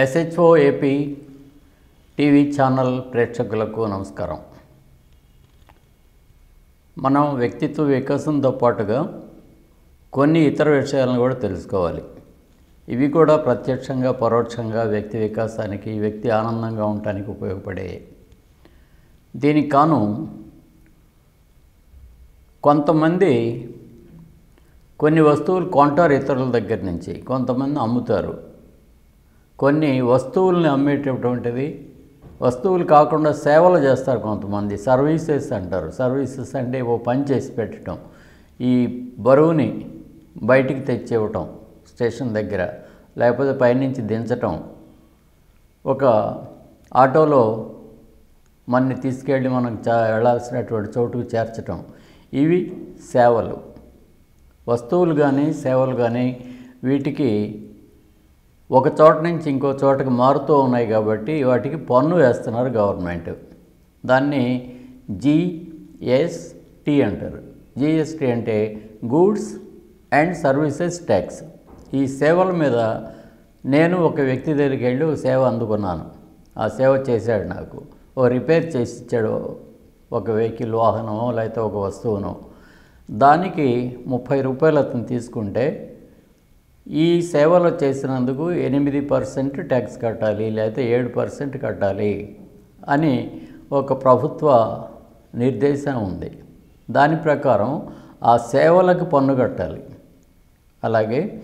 SHO AP TV channel ప్రేక్షకులకు నమస్కారం. మనం వ్యక్తిత్వ వికాసంతో పాటుగా కొన్ని ఇతర విషయాలను కూడా తెలుసుకోవాలి. ఇవి కూడా ప్రత్యక్షంగా పరోక్షంగా వ్యక్తి వికాసానికి వ్యక్తి ఆనందంగా ఉండటానికి ఉపయోగపడే దీనికి కాను కొంతమంది కొన్ని వస్తువులు కొంటారు ఇతరుల దగ్గర నుంచి. కొంతమంది అమ్ముతారు. కొన్ని వస్తువుల్ని అమ్మేటటువంటిది వస్తువులు కాకుండా సేవలు చేస్తారు కొంతమంది. సర్వీసెస్ అంటారు. సర్వీసెస్ అంటే ఓ పని చేసి పెట్టడం ఈ బరువుని బయటికి తెచ్చివ్వటం స్టేషన్ దగ్గర లేకపోతే పైనుంచి దించటం. ఒక ఆటోలో మనని తీసుకెళ్ళి మనం చా వెళ్ళాల్సినటువంటి చోటుకు చేర్చటం. ఇవి సేవలు. వస్తువులు కానీ సేవలు కానీ వీటికి ఒక చోట నుంచి ఇంకో చోటకి మారుతూ ఉన్నాయి కాబట్టి వాటికి పన్ను వేస్తున్నారు గవర్నమెంట్. దాన్ని జిఎస్టి అంటారు. జిఎస్టి అంటే గూడ్స్ అండ్ సర్వీసెస్ ట్యాక్స్. ఈ సేవల మీద నేను ఒక వ్యక్తి దగ్గరికి వెళ్ళి సేవ అందుకున్నాను. ఆ సేవ చేశాడు నాకు. ఓ రిపేర్ చేసి ఇచ్చాడు ఒక వెహికల్ వాహనమో లేకపోతే ఒక వస్తువునో. దానికి ముప్పై రూపాయలు అతను తీసుకుంటే ఈ సేవలు చేసినందుకు ఎనిమిది పర్సెంట్ ట్యాక్స్ కట్టాలి లేకపోతే ఏడు పర్సెంట్ కట్టాలి అని ఒక ప్రభుత్వ నిర్దేశం ఉంది. దాని ప్రకారం ఆ సేవలకు పన్ను కట్టాలి. అలాగే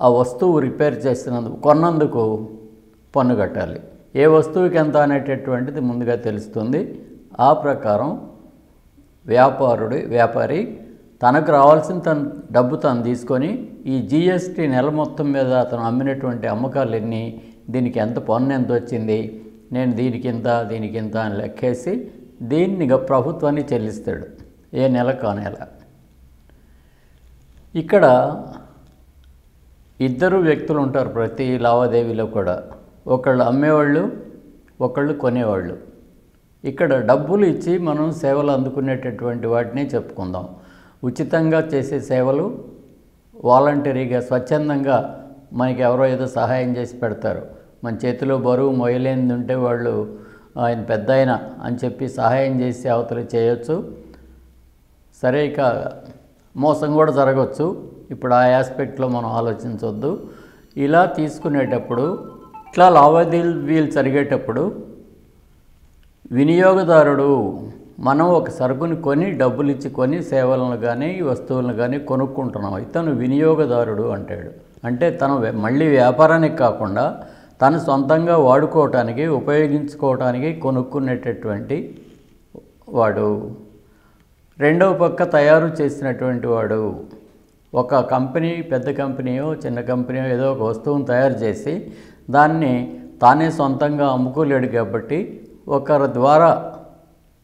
ఆ వస్తువు రిపేర్ చేసినందుకు కొన్నందుకు పన్ను కట్టాలి. ఏ వస్తువుకి ఎంత అనేటటువంటిది ముందుగా తెలుస్తుంది. ఆ ప్రకారం వ్యాపారుడు వ్యాపారి తనకు రావాల్సిన తన డబ్బు తను తీసుకొని ఈ జిఎస్టీ నెల మొత్తం మీద అతను అమ్మినటువంటి అమ్మకాలు ఎన్ని దీనికి ఎంత పన్ను ఎంత వచ్చింది నేను దీనికి ఇంత దీనికి ఇంత అని లెక్కేసి దీన్ని గ- ప్రభుత్వాన్ని చెల్లిస్తాడు. ఏ నెల కా నెల ఇక్కడ ఇద్దరు వ్యక్తులు ఉంటారు ప్రతి లావాదేవీలో కూడా. ఒకళ్ళు అమ్మేవాళ్ళు ఒకళ్ళు కొనేవాళ్ళు. ఇక్కడ డబ్బులు ఇచ్చి మనం సేవలు అందుకునేటటువంటి వాటిని చెప్పుకుందాం. ఉచితంగా చేసే సేవలు వాలంటరీగా స్వచ్ఛందంగా మనకి ఎవరో ఏదో సహాయం చేసి పెడతారు. మన చేతిలో బరువు మొయ్యలేనిది ఉంటే వాళ్ళు ఆయన పెద్ద ఆయన అని చెప్పి సహాయం చేసి అవతలు చేయొచ్చు. సరే ఇక మోసం కూడా జరగవచ్చు ఇప్పుడు ఆ ఆస్పెక్ట్లో మనం ఆలోచించవద్దు ఇలా తీసుకునేటప్పుడు ఇట్లా లావాదేవీలు జరిగేటప్పుడు వినియోగదారుడు మనం ఒక సరుకుని కొని డబ్బులు ఇచ్చి కొని సేవలను కానీ వస్తువులను కానీ కొనుక్కుంటున్నాం. ఇతను వినియోగదారుడు అంటాడు. అంటే తను మళ్ళీ వ్యాపారానికి కాకుండా తను సొంతంగా వాడుకోవటానికి ఉపయోగించుకోవటానికి కొనుక్కునేటటువంటి వాడు. రెండవ పక్క తయారు చేసినటువంటి వాడు. ఒక కంపెనీ పెద్ద కంపెనీయో చిన్న కంపెనీయో ఏదో ఒక వస్తువును తయారు చేసి దాన్ని తానే సొంతంగా అమ్ముకోలేడు కాబట్టి ఒకరి ద్వారా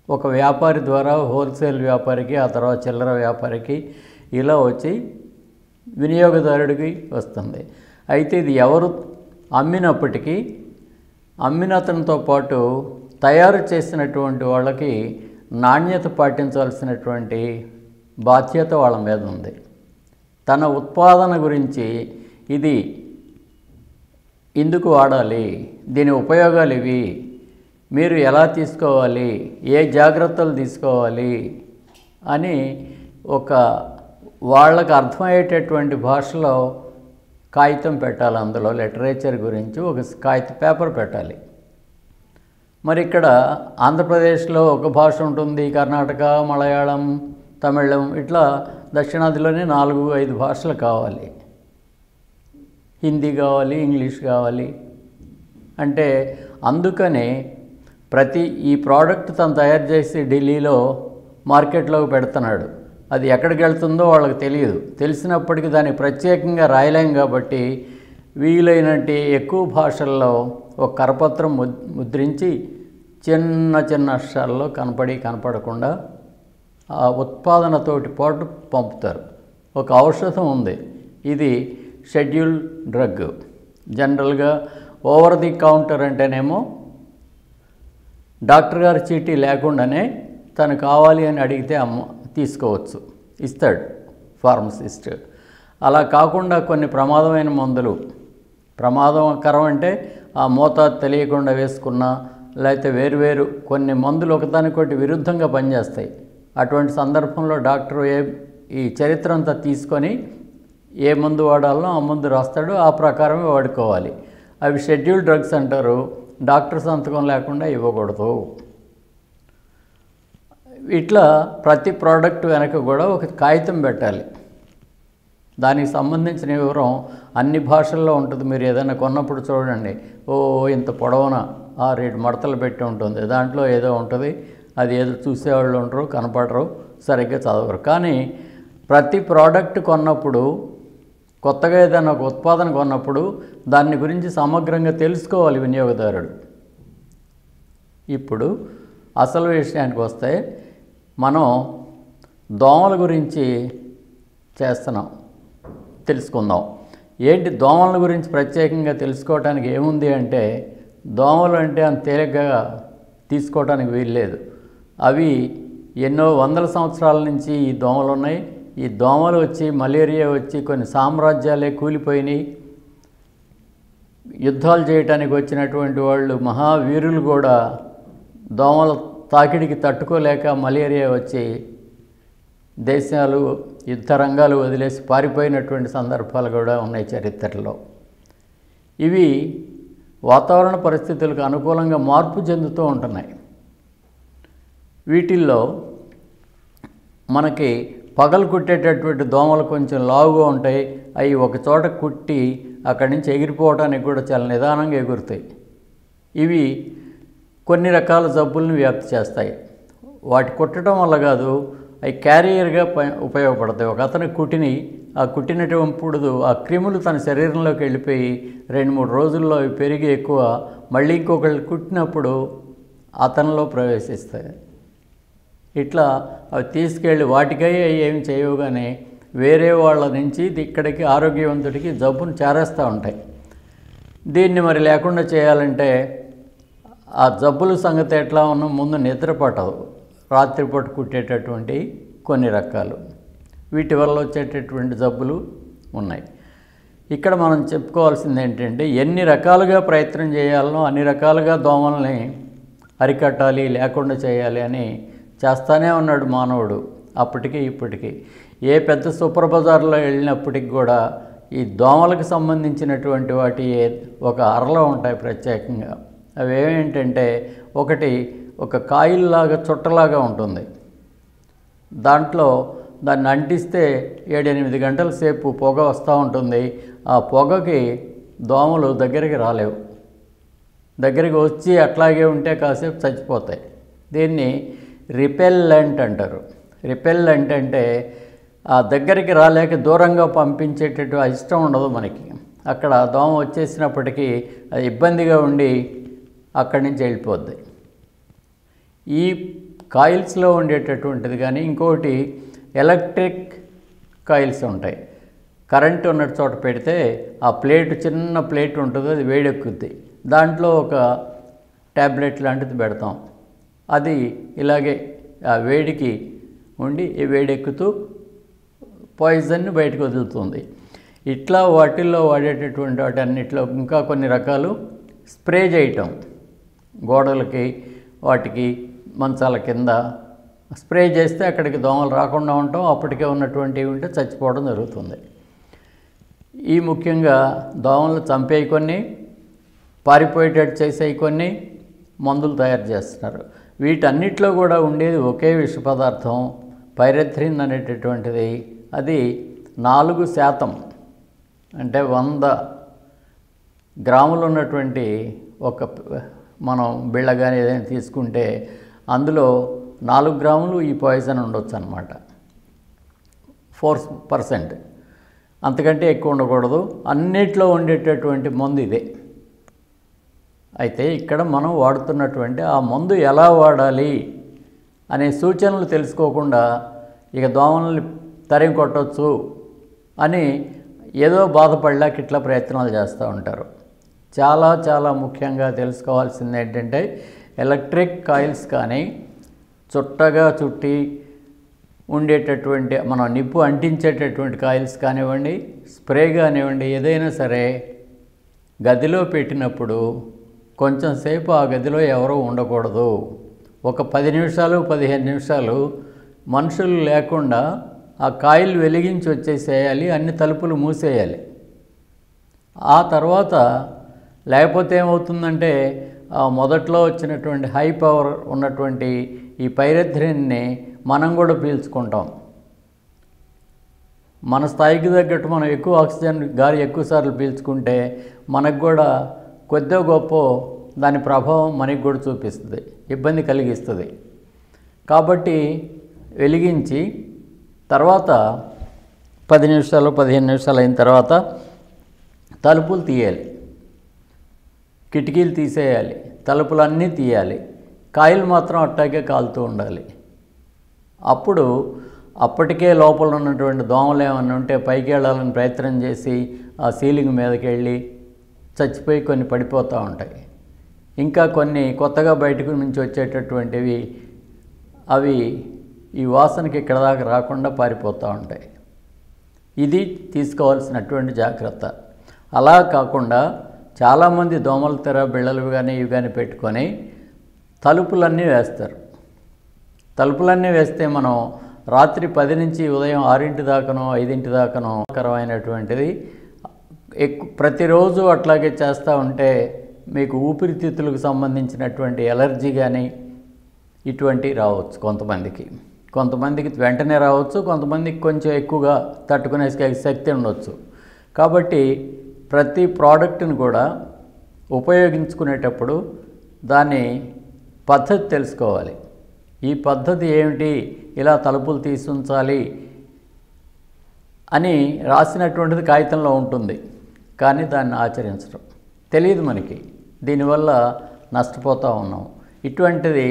ఒక వ్యాపారి ద్వారా హోల్సేల్ వ్యాపారికి ఆ తర్వాత చిల్లర వ్యాపారికి ఇలా వచ్చి వినియోగదారుడికి వస్తుంది. అయితే ఇది ఎవరు అమ్మినప్పటికీ అమ్మిన అతనితో పాటు తయారు చేసినటువంటి వాళ్ళకి నాణ్యత పాటించాల్సినటువంటి బాధ్యత వాళ్ళ మీద ఉంది. తన ఉత్పాదన గురించి ఇది ఎందుకు వాడాలి? దీని ఉపయోగాలు ఇవి? మీరు ఎలా తీసుకోవాలి? ఏ జాగ్రత్తలు తీసుకోవాలి? అని ఒక వాళ్ళకు అర్థమయ్యేటటువంటి భాషలో కాగితం పెట్టాలి అందులో లిటరేచర్ గురించి ఒక కాగిత పేపర్ పెట్టాలి. మరి ఇక్కడ ఆంధ్రప్రదేశ్లో ఒక భాష ఉంటుంది కర్ణాటక మలయాళం తమిళం ఇట్లా దక్షిణాదిలోనే నాలుగు ఐదు భాషలు కావాలి. హిందీ కావాలి ఇంగ్లీష్ కావాలి. అంటే అందుకనే ప్రతి ఈ ప్రోడక్ట్ తను తయారు చేసి ఢిల్లీలో మార్కెట్లోకి పెడుతున్నాడు. అది ఎక్కడికి వెళ్తుందో వాళ్ళకి తెలియదు. తెలిసినప్పటికీ దాన్ని ప్రత్యేకంగా రాయలేం కాబట్టి వీలైనట్టు ఎక్కువ భాషల్లో ఒక కరపత్రం ముద్రించి చిన్న చిన్న అక్షరాల్లో కనపడి కనపడకుండా ఆ ఉత్పాదనతోటి పాటు పంపుతారు. ఒక ఔషధం ఉంది. ఇది షెడ్యూల్ డ్రగ్. జనరల్గా ఓవర్ ది కౌంటర్ అంటేనేమో డాక్టర్ గారి చీటీ లేకుండానే తను కావాలి అని అడిగితే అమ్మ తీసుకోవచ్చు ఇస్తాడు ఫార్మసిస్ట్. అలా కాకుండా కొన్ని ప్రమాదమైన మందులు. ప్రమాదకరం అంటే ఆ మోతాదు తెలియకుండా వేసుకున్నా లేకపోతే వేరువేరు కొన్ని మందులు ఒకదానికొకటి విరుద్ధంగా పనిచేస్తాయి. అటువంటి సందర్భంలో డాక్టర్ ఏ ఈ చరిత్ర అంతా తీసుకొని ఏ మందు వాడాలో ఆ మందు రాస్తాడో ఆ ప్రకారమే వాడుకోవాలి. అవి షెడ్యూల్ డ్రగ్స్ అంటారు. డాక్టర్ సంతకం లేకుండా ఇవ్వకూడదు. ఇట్లా ప్రతి ప్రోడక్ట్ వెనక కూడా ఒక కాగితం పెట్టాలి. దానికి సంబంధించిన వివరం అన్ని భాషల్లో ఉంటుంది. మీరు ఏదైనా కొన్నప్పుడు చూడండి. ఓ ఇంత పొడవున? రేటు మడతలు పెట్టి ఉంటుంది. దాంట్లో ఏదో ఉంటుంది. అది ఏదో చూసేవాళ్ళు ఉండరు కనపడరు సరిగ్గా చదవరు. కానీ ప్రతి ప్రోడక్ట్ కొన్నప్పుడు కొత్తగా ఏదైనా ఒక ఉత్పాదన కొన్నప్పుడు దాని గురించి సమగ్రంగా తెలుసుకోవాలి వినియోగదారుడు. ఇప్పుడు అసలు విషయానికి వస్తే మనం దోమల గురించి చేస్తున్నాం తెలుసుకుందాం. ఏంటి దోమల గురించి ప్రత్యేకంగా తెలుసుకోవటానికి ఏముంది అంటే దోమలు అంటే అంత తేలిగ్గా తీసుకోవటానికి వీల్లేదు. అవి ఎన్నో వందల సంవత్సరాల నుంచి ఈ దోమలు ఉన్నాయి. ఈ దోమలు వచ్చి మలేరియా వచ్చి కొన్ని సామ్రాజ్యాలే కూలిపోయినాయి. యుద్ధాలు చేయటానికి వచ్చినటువంటి వాళ్ళు మహావీరులు కూడా దోమల తాకిడికి తట్టుకోలేక మలేరియా వచ్చి దేశాలు యుద్ధ రంగాలు వదిలేసి పారిపోయినటువంటి సందర్భాలు కూడా ఉన్నాయి చరిత్రలో. ఇవి వాతావరణ పరిస్థితులకు అనుకూలంగా మార్పు చెందుతూ ఉంటున్నాయి. వీటిల్లో మనకి పగలు కుట్టేటటువంటి దోమలు కొంచెం లావుగా ఉంటాయి అవి ఒక చోట కుట్టి అక్కడి నుంచి ఎగిరిపోవడానికి కూడా చాలా నిదానంగా ఎగురుతాయి. ఇవి కొన్ని రకాల జబ్బుల్ని వ్యాప్తి చేస్తాయి. వాటి కుట్టడం వల్ల కాదు అవి క్యారియర్గా ఉపయోగపడతాయి. ఒక అతని కుట్టిని ఆ కుట్టినటువంటి ఆ క్రిములు తన శరీరంలోకి వెళ్ళిపోయి రెండు మూడు రోజుల్లో అవి పెరిగి ఎక్కువ మళ్ళీ ఇంకొకళ్ళు కుట్టినప్పుడు అతనిలో ప్రవేశిస్తాయి. ఇట్లా అవి తీసుకెళ్ళి వాటికై అవి ఏమి చేయవు వేరే వాళ్ళ నుంచి ఇక్కడికి ఆరోగ్యవంతుడికి జబ్బును చేరేస్తూ ఉంటాయి. దీన్ని మరి లేకుండా చేయాలంటే ఆ జబ్బుల సంగతి ఎట్లా ఉన్నా ముందు నిద్ర పట్టదు. రాత్రిపూట కుట్టేటటువంటి కొన్ని రకాలు. వీటి వల్ల వచ్చేటటువంటి జబ్బులు ఉన్నాయి. ఇక్కడ మనం చెప్పుకోవాల్సింది ఏంటంటే ఎన్ని రకాలుగా ప్రయత్నం చేయాలనో అన్ని రకాలుగా దోమల్ని అరికట్టాలి లేకుండా చేయాలి అని చేస్తానే ఉన్నాడు మానవుడు అప్పటికి ఇప్పటికీ. ఏ పెద్ద సూపర్ బజార్లో వెళ్ళినప్పటికి కూడా ఈ దోమలకు సంబంధించినటువంటి వాటి ఒక అరలో ఉంటాయి ప్రత్యేకంగా. అవి ఏమేంటంటే ఒకటి ఒక కాయిల్లాగా చుట్టలాగా ఉంటుంది. దాంట్లో దాన్ని అంటిస్తే ఏడెనిమిది గంటల సేపు పొగ వస్తూ ఉంటుంది. ఆ పొగకి దోమలు దగ్గరికి రాలేవు. దగ్గరికి వచ్చి అట్లాగే ఉంటే కాసేపు చచ్చిపోతాయి. దీన్ని రిపెల్లెంట్ అంటారు. రిపెల్లెంట్ అంటే ఆ దగ్గరికి రాలేక దూరంగా పంపించేటట్టు ఇష్టం ఉండదు మనకి. అక్కడ దోమ వచ్చేసినప్పటికీ అది ఇబ్బందిగా ఉండి అక్కడి నుంచి వెళ్ళిపోద్ది. ఈ కాయిల్స్లో ఉండేటటువంటిది కానీ ఇంకోటి ఎలక్ట్రిక్ కాయిల్స్ ఉంటాయి. కరెంట్ ఉన్న చోట పెడితే ఆ ప్లేట్ చిన్న ప్లేట్ ఉంటుంది అది వేడెక్కుద్ది. దాంట్లో ఒక ట్యాబ్లెట్ లాంటిది పెడతాం. అది ఇలాగే ఆ వేడికి ఉండి ఈ వేడెక్కుతూ పాయిజన్ని బయటకు వదులుతుంది. ఇట్లా వాటిల్లో వాడేటటువంటి వాటి అన్నిట్లో ఇంకా కొన్ని రకాలు స్ప్రే చేయటం గోడలకి వాటికి మంచాల కింద స్ప్రే చేస్తే అక్కడికి దోమలు రాకుండా ఉండటం అప్పటికే ఉన్నటువంటివి ఉంటే చచ్చిపోవడం జరుగుతుంది. ఈ ముఖ్యంగా దోమలు చంపేవి కొన్ని పారిపోయేటట్టు చేసేవి కొన్ని మందులు తయారు చేస్తున్నారు. వీటన్నిటిలో కూడా ఉండేది ఒకే విష పదార్థం పైరెథ్రిన్ అనేటటువంటిది. అది నాలుగు శాతం అంటే వంద గ్రాములు ఉన్నటువంటి ఒక మనం బిళ్ళ కానీ ఏదైనా తీసుకుంటే అందులో నాలుగు గ్రాములు ఈ పాయిజన్ ఉండొచ్చు అనమాట ఫోర్ పర్సెంట్. అంతకంటే ఎక్కువ ఉండకూడదు. అన్నిట్లో ఉండేటటువంటి మందు ఇదే. అయితే ఇక్కడ మనం వాడుతున్నటువంటి ఆ మందు ఎలా వాడాలి అనే సూచనలు తెలుసుకోకుండా ఇక దోమల్ని తరిం కొట్టవచ్చు అని ఏదో బాధపడలేక ఇట్లా ప్రయత్నాలు చేస్తూ ఉంటారు. చాలా చాలా ముఖ్యంగా తెలుసుకోవాల్సింది ఏంటంటే ఎలక్ట్రిక్ కాయిల్స్ కానీ చుట్టగా చుట్టి ఉండేటటువంటి మనం నిప్పు అంటించేటటువంటి కాయిల్స్ కానివ్వండి స్ప్రే కానివ్వండి ఏదైనా సరే గదిలో పెట్టినప్పుడు కొంచెం సేపు ఆ గదిలో ఎవరూ ఉండకూడదు. ఒక పది నిమిషాలు పదిహేను నిమిషాలు మనుషులు లేకుండా ఆ కాయిల్ వెలిగించి వచ్చేసేయాలి అన్ని తలుపులు మూసేయాలి. ఆ తర్వాత లేకపోతే ఏమవుతుందంటే మొదట్లో వచ్చినటువంటి హై పవర్ ఉన్నటువంటి ఈ పైరథ్రిన్ని మనం కూడా పీల్చుకుంటాం. మన స్థాయికి తగ్గట్టు మనం ఎక్కువ ఆక్సిజన్ గాలి ఎక్కువ సార్లు పీల్చుకుంటే మనకు కూడా కొద్దో గొప్ప దాని ప్రభావం మనకి కూడా చూపిస్తుంది ఇబ్బంది కలిగిస్తుంది. కాబట్టి వెలిగించి తర్వాత పది నిమిషాలు పదిహేను నిమిషాలు అయిన తర్వాత తలుపులు తీయాలి. కిటికీలు తీసేయాలి తలుపులన్నీ తీయాలి. కాయలు మాత్రం అట్టాగే కాలుతూ ఉండాలి. అప్పుడు అప్పటికే లోపల ఉన్నటువంటి దోమలు ఏమైనా ఉంటే పైకి వెళ్ళాలని ప్రయత్నం చేసి ఆ సీలింగ్ మీదకి వెళ్ళి చచ్చిపోయి కొన్ని పడిపోతూ ఉంటాయి. ఇంకా కొన్ని కొత్తగా బయటకు నుంచి వచ్చేటటువంటివి అవి ఈ వాసనకి ఇక్కడ దాకా రాకుండా పారిపోతూ ఉంటాయి. ఇది తీసుకోవాల్సినటువంటి జాగ్రత్త. అలా కాకుండా చాలామంది దోమల తెర బిళ్ళలు కానీ ఇవి కానీ పెట్టుకొని తలుపులన్నీ వేస్తారు. తలుపులన్నీ వేస్తే మనం రాత్రి పది నుంచి ఉదయం ఆరింటి దాకానో ఐదింటి దాకానో కరమైనటువంటిది ఎక్కు ప్రతిరోజు అట్లాగే చేస్తూ ఉంటే మీకు ఊపిరితిత్తులకు సంబంధించినటువంటి ఎలర్జీ కానీ ఇటువంటివి రావచ్చు కొంతమందికి. కొంతమందికి వెంటనే రావచ్చు కొంతమందికి కొంచెం ఎక్కువగా తట్టుకునే శక్తి ఉండొచ్చు. కాబట్టి ప్రతి ప్రోడక్ట్ని కూడా ఉపయోగించుకునేటప్పుడు దాని పద్ధతి తెలుసుకోవాలి. ఈ పద్ధతి ఏమిటి ఇలా తలుపులు తీసి ఉంచాలి అని రాసినటువంటిది కాగితంలో ఉంటుంది. కానీ దాన్ని ఆచరించడం తెలియదు మనకి. దీనివల్ల నష్టపోతూ ఉన్నాం. ఇటువంటిది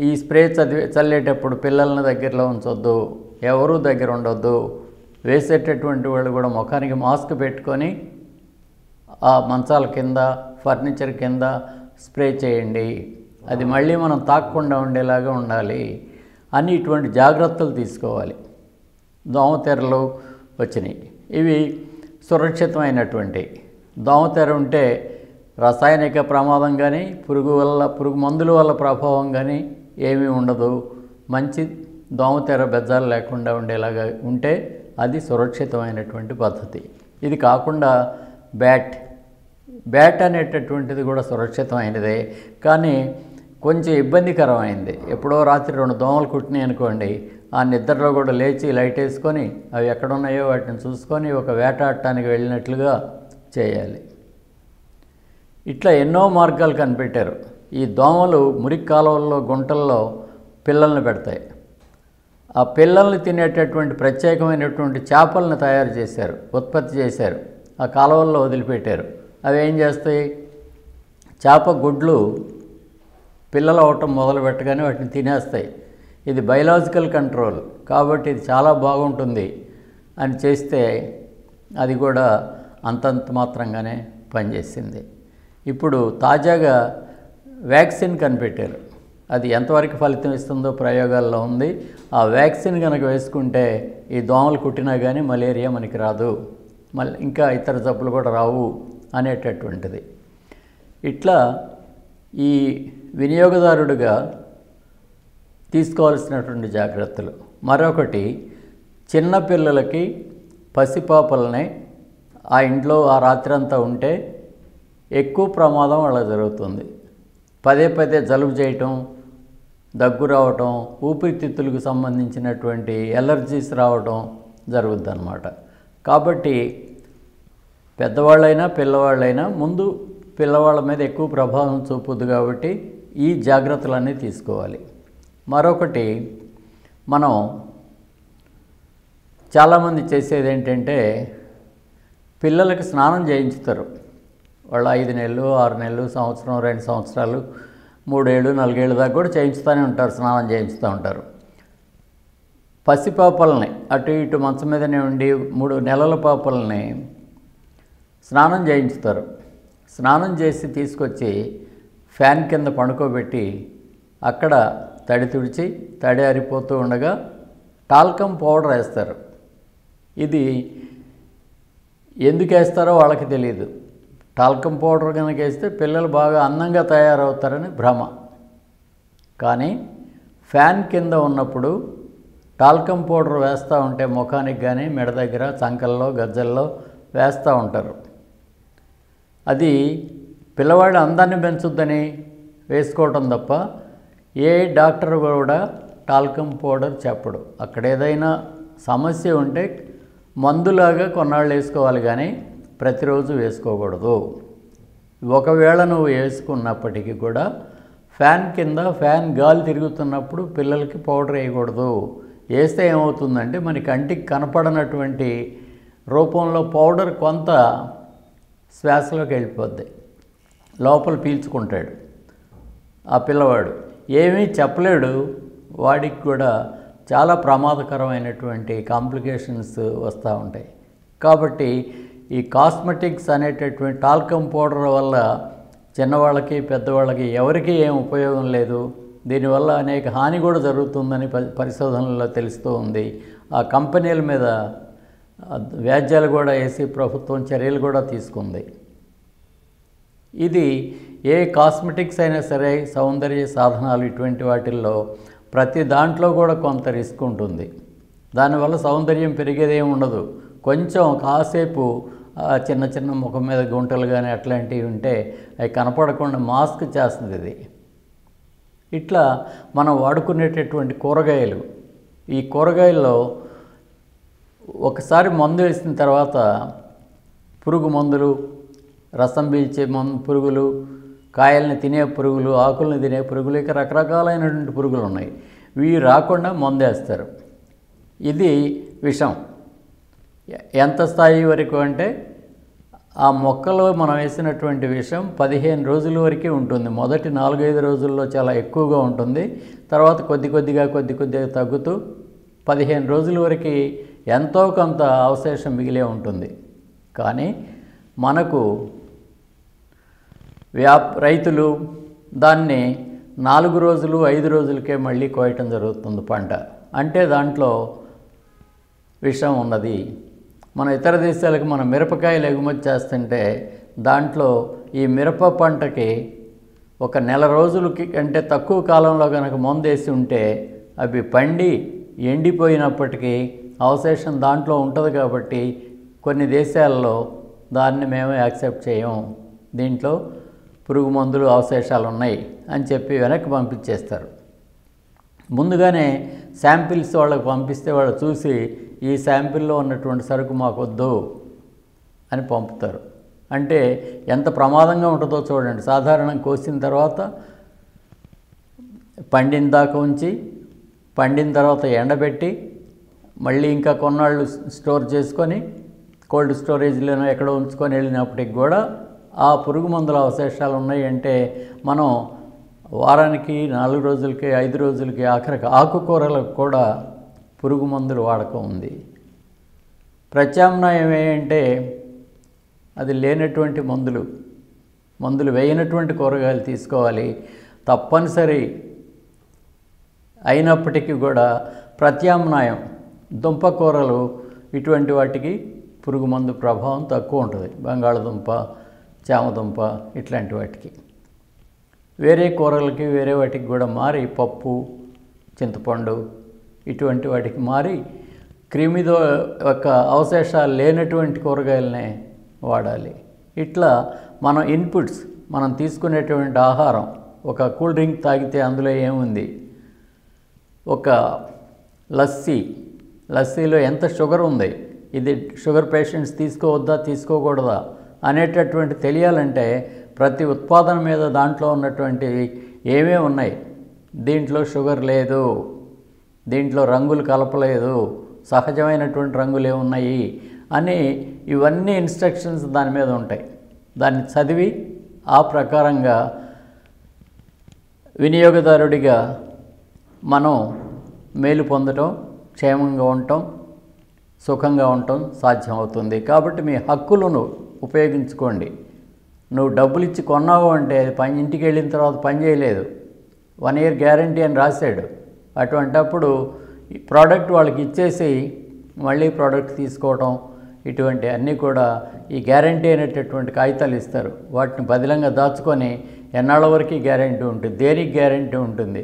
ఈ స్ప్రే చదివి చల్లేటప్పుడు పిల్లల్ని దగ్గరలో ఉంచొద్దు ఎవరూ దగ్గర ఉండొద్దు. వేసేటటువంటి వాళ్ళు కూడా ముఖానికి మాస్క్ పెట్టుకొని ఆ మంచాల కింద ఫర్నిచర్ కింద స్ప్రే చేయండి. అది మళ్ళీ మనం తాకకుండా ఉండేలాగా ఉండాలి అని ఇటువంటి జాగ్రత్తలు తీసుకోవాలి. దోమతెరలు వచ్చినాయి. ఇవి సురక్షితమైనటువంటి. దోమతెర ఉంటే రసాయనిక ప్రమాదం కానీ పురుగు వల్ల పురుగు మందుల వల్ల ప్రభావం కానీ ఏమీ ఉండదు. మంచి దోమతెర బెజ్జాలు లేకుండా ఉండేలాగా ఉంటే అది సురక్షితమైనటువంటి పద్ధతి. ఇది కాకుండా బ్యాట్. బ్యాట్ అనేటటువంటిది కూడా సురక్షితమైనదే. కానీ కొంచెం ఇబ్బందికరమైంది. ఎప్పుడో రాత్రి రెండు దోమలు కుట్టినాయి అనుకోండి ఆ నిద్రలో కూడా లేచి లైట్ వేసుకొని అవి ఎక్కడున్నాయో వాటిని చూసుకొని ఒక వేటాడటానికి వెళ్ళినట్లుగా చేయాలి. ఇట్లా ఎన్నో మార్గాలు కనిపెట్టారు. ఈ దోమలు మురికి కాలువల్లో గుంటల్లో పిల్లల్ని పెడతాయి. ఆ పిల్లల్ని తినేటటువంటి ప్రత్యేకమైనటువంటి చేపలను తయారు చేశారు ఉత్పత్తి చేశారు ఆ కాలువల్లో వదిలిపెట్టారు. అవి ఏం చేస్తాయి? చేప గుడ్లు పిల్లలు అవటం మొదలు పెట్టగానే వాటిని తినేస్తాయి. ఇది బయలాజికల్ కంట్రోల్ కాబట్టి ఇది చాలా బాగుంటుంది అని చేస్తే అది కూడా అంతంత మాత్రంగానే పనిచేసింది. ఇప్పుడు తాజాగా వ్యాక్సిన్ కనిపెట్టారు. అది ఎంతవరకు ఫలితం ఇస్తుందో ప్రయోగాల్లో ఉంది. ఆ వ్యాక్సిన్ కనుక వేసుకుంటే ఈ దోమలు కుట్టినా కానీ మలేరియా మనకి రాదు. మళ్ళీ ఇంకా ఇతర జబ్బులు కూడా రావు అనేటటువంటిది. ఇట్లా ఈ వినియోగదారుడిగా తీసుకోవాల్సినటువంటి జాగ్రత్తలు. మరొకటి చిన్నపిల్లలకి పసిపాపలని ఆ ఇంట్లో ఆ రాత్రి అంతా ఉంటే ఎక్కువ ప్రమాదం అలా జరుగుతుంది. పదే పదే జలుబు చేయటం దగ్గు రావటం ఊపిరితిత్తులకు సంబంధించినటువంటి ఎలర్జీస్ రావటం జరుగుద్ది అనమాట కాబట్టి పెద్దవాళ్ళైనా పిల్లవాళ్ళైనా ముందు పిల్లవాళ్ళ మీద ఎక్కువ ప్రభావం చూపుద్ది కాబట్టి ఈ జాగ్రత్తలన్నీ తీసుకోవాలి. మరొకటి మనం చాలామంది చేసేది ఏంటంటే పిల్లలకి స్నానం చేయించుతారు. వాళ్ళు ఐదు నెలలు ఆరు నెలలు సంవత్సరం రెండు సంవత్సరాలు మూడేళ్ళు నాలుగేళ్ళు దాకా కూడా చేయించుతూనే ఉంటారు స్నానం చేయించుతూ ఉంటారు. పసిపాపల్ని అటు ఇటు మంచం మీదనే ఉండి మూడు నెలల పాపల్ని స్నానం చేయించుతారు. స్నానం చేసి తీసుకొచ్చి ఫ్యాన్ కింద పండుకోబెట్టి అక్కడ తడి తుడిచి తడి ఆరిపోతూ ఉండగా టాల్కమ్ పౌడర్ వేస్తారు. ఇది ఎందుకు వేస్తారో వాళ్ళకి తెలియదు టాల్కమ్ పౌడర్ కనుక వేస్తే పిల్లలు బాగా అందంగా తయారవుతారని భ్రమ. కానీ ఫ్యాన్ కింద ఉన్నప్పుడు టాల్కమ్ పౌడర్ వేస్తూ ఉంటే ముఖానికి కానీ మెడ దగ్గర చంకల్లో గజ్జల్లో వేస్తూ ఉంటారు. అది పిల్లవాడు అందాన్ని పెంచుద్దని వేసుకోవటం తప్ప ఏ డాక్టర్ కూడా టాల్కమ్ పౌడర్ చెప్పడు. అక్కడ ఏదైనా సమస్య ఉంటే మందులాగా కొన్నాళ్ళు వేసుకోవాలి కానీ ప్రతిరోజు వేసుకోకూడదు. ఒకవేళ నువ్వు వేసుకున్నప్పటికీ కూడా ఫ్యాన్ కింద ఫ్యాన్ గాలి తిరుగుతున్నప్పుడు పిల్లలకి పౌడర్ వేయకూడదు. వేస్తే ఏమవుతుందంటే మన కంటికి కనపడనటువంటి రూపంలో పౌడర్ కొంత శ్వాసలోకి వెళ్ళిపోద్ది. లోపల పీల్చుకుంటాడు. ఆ పిల్లవాడు ఏమీ చెప్పలేడు. వాడికి కూడా చాలా ప్రమాదకరమైనటువంటి కాంప్లికేషన్స్ వస్తూ ఉంటాయి. కాబట్టి ఈ కాస్మెటిక్స్ అనేటటువంటి టాల్కమ్ పౌడర్ వల్ల చిన్నవాళ్ళకి పెద్దవాళ్ళకి ఎవరికీ ఏం ఉపయోగం లేదు. దీనివల్ల అనేక హాని కూడా జరుగుతుందని పరి- పరిశోధనల్లో తెలుస్తూ ఉంది. ఆ కంపెనీల మీద వ్యాజ్యాలు కూడా వేసి ప్రభుత్వం చర్యలు కూడా తీసుకుంది. ఇది ఏ కాస్మెటిక్స్ అయినా సరే సౌందర్య సాధనాలు ఇటువంటి వాటిల్లో ప్రతి దాంట్లో కూడా కొంత రిస్క్ ఉంటుంది. దానివల్ల సౌందర్యం పెరిగేదేం ఉండదు. కొంచెం కాసేపు చిన్న చిన్న ముఖం మీద గుంటలు కానీ అట్లాంటివి ఉంటే అవి కనపడకుండా మాస్క్ చేస్తుంది ఇది. ఇట్లా మనం వాడుకునేటటువంటి కూరగాయలు. ఈ కూరగాయల్లో ఒకసారి మందు వేసిన తర్వాత పురుగు మందులు రసం పీల్చే మందు పురుగులు కాయల్ని తినే పురుగులు ఆకుల్ని తినే పురుగులు ఇక రకరకాలైనటువంటి పురుగులు ఉన్నాయి. ఇవి రాకుండా మందేస్తారు. ఇది విషం. ఎంత స్థాయి వరకు అంటే ఆ మొక్కలో మనం వేసినటువంటి విషం పదిహేను రోజుల వరకే ఉంటుంది. మొదటి నాలుగైదు రోజుల్లో చాలా ఎక్కువగా ఉంటుంది. తర్వాత కొద్ది కొద్దిగా కొద్ది కొద్దిగా తగ్గుతూ పదిహేను రోజుల వరకు ఎంతో కొంత అవశేషం మిగిలే ఉంటుంది. కానీ మనకు వ్యాప్ రైతులు దాన్ని నాలుగు రోజులు ఐదు రోజులకే మళ్ళీ కోయటం జరుగుతుంది పంట. అంటే దాంట్లో విషం ఉన్నది. మన ఇతర దేశాలకు మన మిరపకాయలు ఎగుమతి చేస్తుంటే దాంట్లో ఈ మిరప పంటకి ఒక నెల రోజులకి కంటే తక్కువ కాలంలో కనుక మందేసి ఉంటే అవి పండి ఎండిపోయినప్పటికీ అవశేషం దాంట్లో ఉంటుంది కాబట్టి కొన్ని దేశాల్లో దాన్ని మేము యాక్సెప్ట్ చేయం. దీంట్లో పురుగు మందులు అవశేషాలు ఉన్నాయి అని చెప్పి వెనక్కి పంపించేస్తారు. ముందుగానే శాంపిల్స్ వాళ్ళకి పంపిస్తే వాళ్ళు చూసి ఈ శాంపిల్లో ఉన్నటువంటి సరుకు మాకు వద్దు అని పంపుతారు. అంటే ఎంత ప్రమాదంగా ఉంటుందో చూడండి. సాధారణంగా కోసిన తర్వాత పండిన దాకా ఉంచి పండిన తర్వాత ఎండబెట్టి మళ్ళీ ఇంకా కొన్నాళ్ళు స్టోర్ చేసుకొని కోల్డ్ స్టోరేజ్లోనో ఎక్కడో ఉంచుకొని వెళ్ళినప్పటికి కూడా ఆ పురుగు మందుల అవశేషాలు ఉన్నాయి అంటే మనం వారానికి నాలుగు రోజులకి ఐదు రోజులకి ఆఖరికి ఆకుకూరలకు కూడా పురుగు మందులు వాడకం ఉంది. ప్రత్యామ్నాయం ఏంటంటే అది లేనటువంటి మందులు మందులు వేయనటువంటి కూరగాయలు తీసుకోవాలి. తప్పనిసరి అయినప్పటికీ కూడా ప్రత్యామ్నాయం దుంపకూరలు ఇటువంటి వాటికి పురుగు మందు ప్రభావం తక్కువ ఉంటుంది. బంగాళదుంప చామదుంప ఇట్లాంటి వాటికి. వేరే కూరలకి వేరే వాటికి కూడా మారి పప్పు చింతపండు ఇటువంటి వాటికి మారి క్రిమిదో యొక్క అవశేషాలు లేనటువంటి కూరగాయలనే వాడాలి. ఇట్లా మనం ఇన్పుట్స్ మనం తీసుకునేటువంటి ఆహారం ఒక కూల్ డ్రింక్ తాగితే అందులో ఏముంది? ఒక లస్సీ లస్సీలో ఎంత షుగర్ ఉంది? ఇది షుగర్ పేషెంట్స్ తీసుకోవద్దా తీసుకోకూడదా? అనేటటువంటి తెలియాలంటే ప్రతి ఉత్పాదన మీద దాంట్లో ఉన్నటువంటి ఏమేమి ఉన్నాయి? దీంట్లో షుగర్ లేదు దీంట్లో రంగులు కలపలేదు సహజమైనటువంటి రంగులు ఏమున్నాయి అని ఇవన్నీ ఇన్స్ట్రక్షన్స్ దాని మీద ఉంటాయి. దాన్ని చదివి ఆ ప్రకారంగా వినియోగదారుడిగా మనం మేలు పొందటం క్షేమంగా ఉండటం సుఖంగా ఉండటం సాధ్యమవుతుంది. కాబట్టి మీ హక్కులను ఉపయోగించుకోండి. నువ్వు డబ్బులు ఇచ్చి కొన్నావు అంటే అది పని ఇంటికి వెళ్ళిన తర్వాత పని చేయలేదు. వన్ ఇయర్ గ్యారంటీ అని రాశాడు. అటువంటప్పుడు ఈ ప్రోడక్ట్ వాళ్ళకి ఇచ్చేసి మళ్ళీ ప్రోడక్ట్ తీసుకోవటం ఇటువంటి అన్నీ కూడా ఈ గ్యారంటీ అనేటటువంటి కాగితాలు ఇస్తారు. వాటిని బదిలంగా దాచుకొని ఎన్నాళ్ళ వరకు గ్యారంటీ ఉంటుంది? దేనికి గ్యారంటీ ఉంటుంది?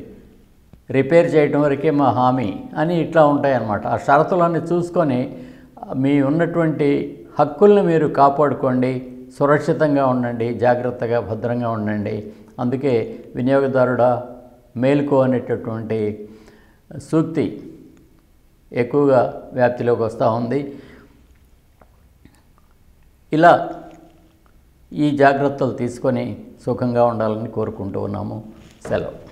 రిపేర్ చేయడం వరకే మా హామీ అని ఇట్లా ఉంటాయన్నమాట. ఆ షరతులన్నీ చూసుకొని మీ ఉన్నటువంటి హక్కుల్ని మీరు కాపాడుకోండి సురక్షితంగా ఉండండి జాగ్రత్తగా భద్రంగా ఉండండి. అందుకే వినియోగదారుడా మేల్కో అనేటటువంటి సూక్తి ఎక్కువగా వ్యాప్తిలోకి వస్తూ ఉంది. ఇలా ఈ జాగ్రత్తలు తీసుకొని సుఖంగా ఉండాలని కోరుకుంటూ ఉన్నాము. సెలవు.